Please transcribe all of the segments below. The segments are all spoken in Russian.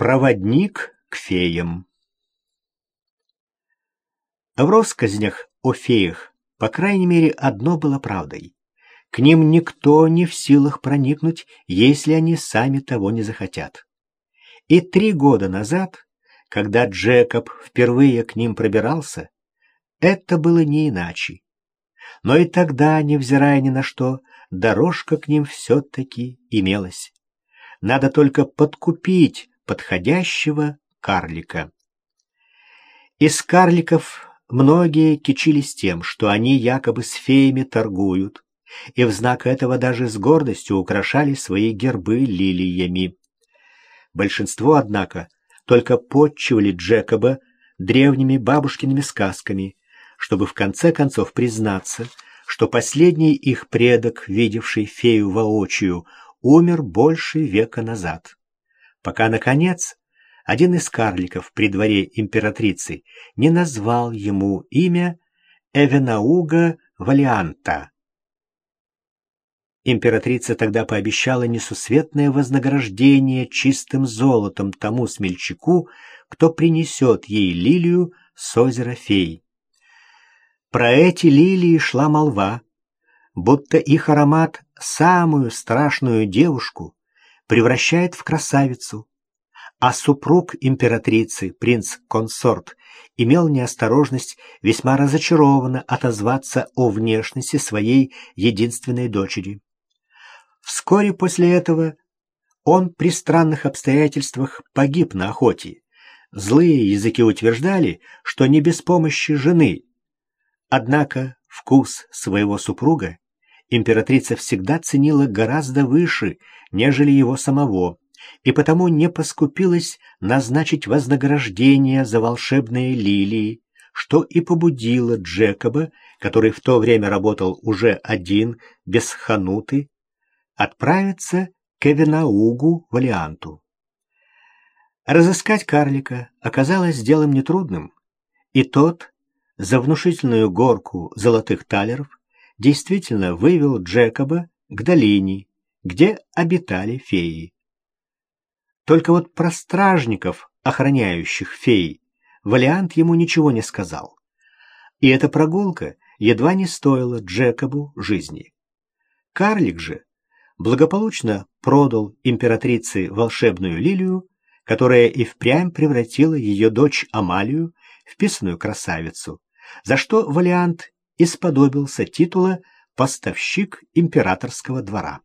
Проводник к феям. В россказнях о феях, по крайней мере, одно было правдой. К ним никто не в силах проникнуть, если они сами того не захотят. И три года назад, когда Джекоб впервые к ним пробирался, это было не иначе. Но и тогда, невзирая ни на что, дорожка к ним все-таки имелась. Надо только подкупить подходящего карлика. Из карликов многие кичились тем, что они якобы с феями торгуют, и в знак этого даже с гордостью украшали свои гербы лилиями. Большинство, однако, только подчивали Джекоба древними бабушкиными сказками, чтобы в конце концов признаться, что последний их предок, видевший фею воочию, умер больше века назад. Пока, наконец, один из карликов при дворе императрицы не назвал ему имя Эвенауга Валианта. Императрица тогда пообещала несусветное вознаграждение чистым золотом тому смельчаку, кто принесет ей лилию с озера фей. Про эти лилии шла молва, будто их аромат самую страшную девушку превращает в красавицу, а супруг императрицы, принц-консорт, имел неосторожность весьма разочарованно отозваться о внешности своей единственной дочери. Вскоре после этого он при странных обстоятельствах погиб на охоте. Злые языки утверждали, что не без помощи жены, Однако вкус своего супруга императрица всегда ценила гораздо выше, нежели его самого, и потому не поскупилась назначить вознаграждение за волшебные лилии, что и побудило Джекоба, который в то время работал уже один, без хануты, отправиться к Эвенаугу Валианту. Разыскать карлика оказалось делом нетрудным, и тот за внушительную горку золотых талеров действительно вывел Джекоба к долине, где обитали феи. Только вот про стражников, охраняющих феи, Валиант ему ничего не сказал. И эта прогулка едва не стоила Джекобу жизни. Карлик же благополучно продал императрице волшебную лилию, которая и впрямь превратила ее дочь Амалию в писаную красавицу, за что Валиант исподобился титула «поставщик императорского двора».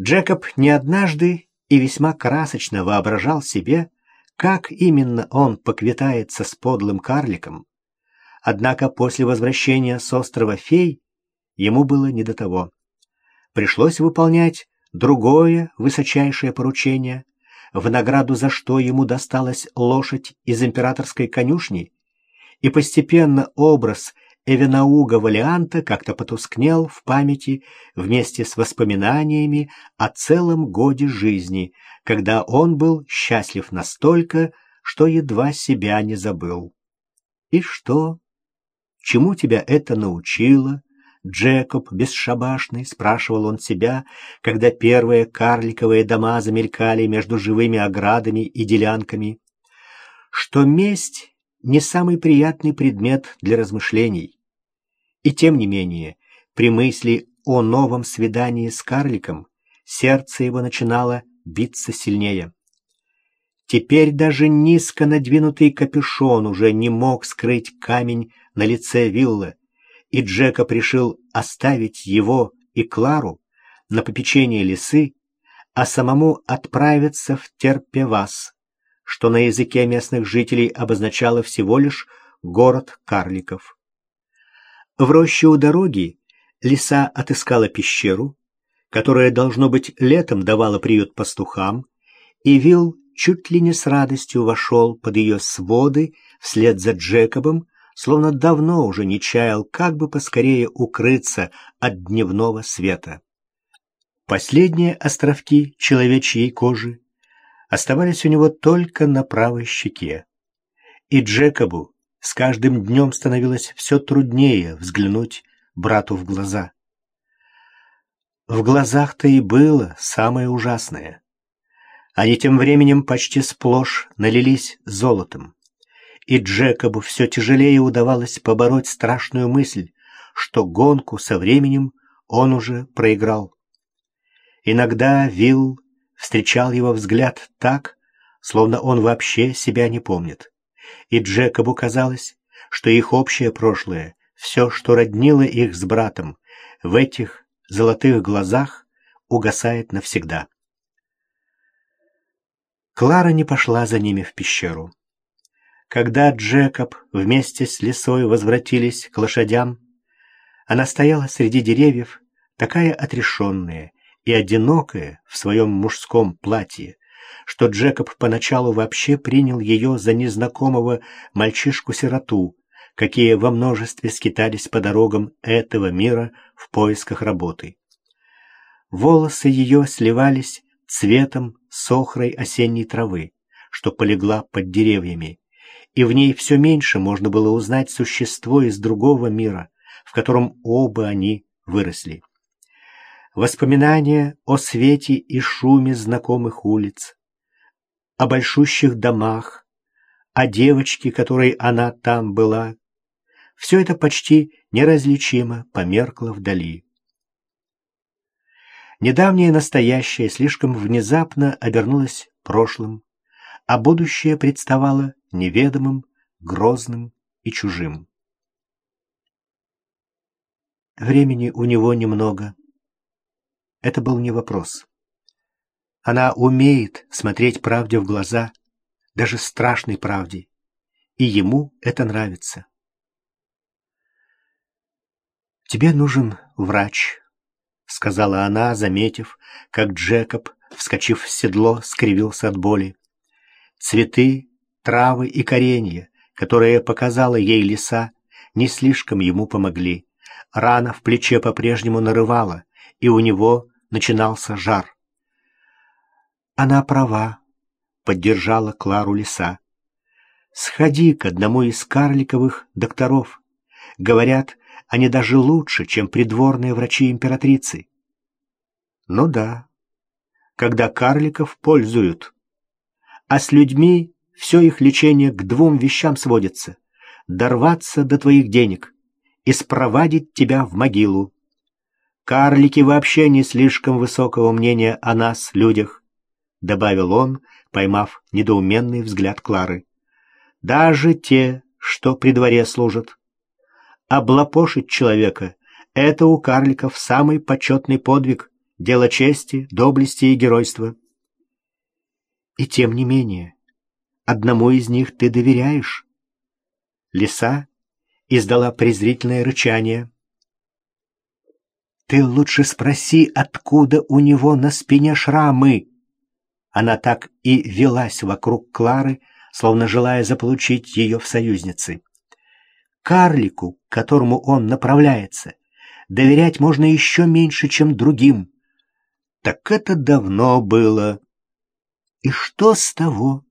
Джекоб не однажды и весьма красочно воображал себе, как именно он поквитается с подлым карликом. Однако после возвращения с острова Фей ему было не до того. Пришлось выполнять другое высочайшее поручение, в награду за что ему досталась лошадь из императорской конюшни и постепенно образ Эвенауга Валианта как-то потускнел в памяти вместе с воспоминаниями о целом годе жизни, когда он был счастлив настолько, что едва себя не забыл. «И что? Чему тебя это научило?» Джекоб бесшабашный, спрашивал он себя, когда первые карликовые дома замелькали между живыми оградами и делянками. Что месть не самый приятный предмет для размышлений. И тем не менее, при мысли о новом свидании с карликом, сердце его начинало биться сильнее. Теперь даже низко надвинутый капюшон уже не мог скрыть камень на лице виллы, и Джека решил оставить его и Клару на попечение лисы, а самому отправиться в Терпевас, что на языке местных жителей обозначало всего лишь город карликов. В роще у дороги лиса отыскала пещеру, которая, должно быть, летом давала приют пастухам, и Вил чуть ли не с радостью вошел под ее своды вслед за Джекобом, словно давно уже не чаял, как бы поскорее укрыться от дневного света. Последние островки человечьей кожи оставались у него только на правой щеке. И Джекобу с каждым днем становилось все труднее взглянуть брату в глаза. В глазах-то и было самое ужасное. Они тем временем почти сплошь налились золотом. И Джекобу все тяжелее удавалось побороть страшную мысль, что гонку со временем он уже проиграл. Иногда Вилл встречал его взгляд так, словно он вообще себя не помнит. И Джекобу казалось, что их общее прошлое, все, что роднило их с братом, в этих золотых глазах угасает навсегда. Клара не пошла за ними в пещеру. Когда Джекоб вместе с лисой возвратились к лошадям, она стояла среди деревьев, такая отрешенная и одинокая в своем мужском платье, что Джекоб поначалу вообще принял ее за незнакомого мальчишку-сироту, какие во множестве скитались по дорогам этого мира в поисках работы. Волосы ее сливались цветом с охрой осенней травы, что полегла под деревьями, и в ней все меньше можно было узнать существо из другого мира, в котором оба они выросли. Воспоминания о свете и шуме знакомых улиц, о большущих домах, о девочке, которой она там была, все это почти неразличимо померкло вдали. Недавнее настоящее слишком внезапно обернулось прошлым, а будущее представало неведомым, грозным и чужим. Времени у него немного. Это был не вопрос. Она умеет смотреть правде в глаза, даже страшной правде, и ему это нравится. «Тебе нужен врач», — сказала она, заметив, как Джекоб, вскочив в седло, скривился от боли. Цветы, травы и коренья, которые показала ей лиса, не слишком ему помогли. Рана в плече по-прежнему нарывала, и у него начинался жар. «Она права», — поддержала Клару лиса. «Сходи к одному из карликовых докторов. Говорят, они даже лучше, чем придворные врачи императрицы. Ну да, когда карликов пользуют. А с людьми все их лечение к двум вещам сводится — дорваться до твоих денег и спровадить тебя в могилу. Карлики вообще не слишком высокого мнения о нас, людях, — добавил он, поймав недоуменный взгляд Клары. Даже те, что при дворе служат. Облапошить человека — это у карликов самый почетный подвиг, дело чести, доблести и геройства. И тем не менее, одному из них ты доверяешь. Лиса издала презрительное рычание. Ты лучше спроси, откуда у него на спине шрамы. Она так и велась вокруг Клары, словно желая заполучить ее в союзницы карлику, к которому он направляется, доверять можно еще меньше, чем другим. Так это давно было. И что с того?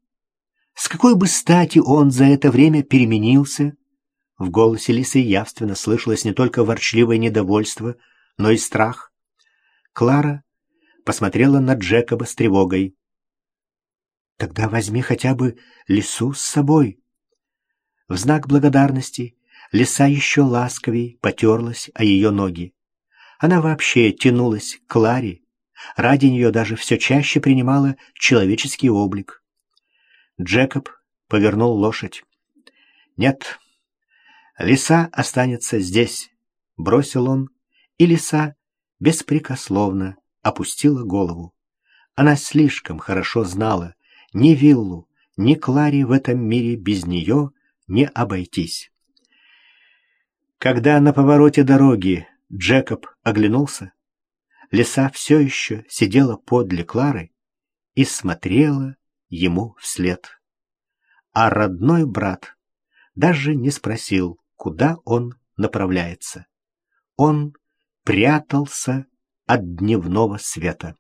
С какой бы стати он за это время переменился? В голосе Лисы явственно слышалось не только ворчливое недовольство, но и страх. Клара посмотрела на Джекоба с тревогой. «Тогда возьми хотя бы Лису с собой». В знак благодарности Лиса еще ласковей потерлась о ее ноги. Она вообще тянулась к Ларе, ради нее даже все чаще принимала человеческий облик. Джекоб повернул лошадь. «Нет, лиса останется здесь», — бросил он, и лиса беспрекословно опустила голову. Она слишком хорошо знала, ни Виллу, ни Кларе в этом мире без нее не обойтись. Когда на повороте дороги Джекоб оглянулся, лиса все еще сидела подле Клары и смотрела ему вслед. А родной брат даже не спросил, куда он направляется. Он прятался от дневного света.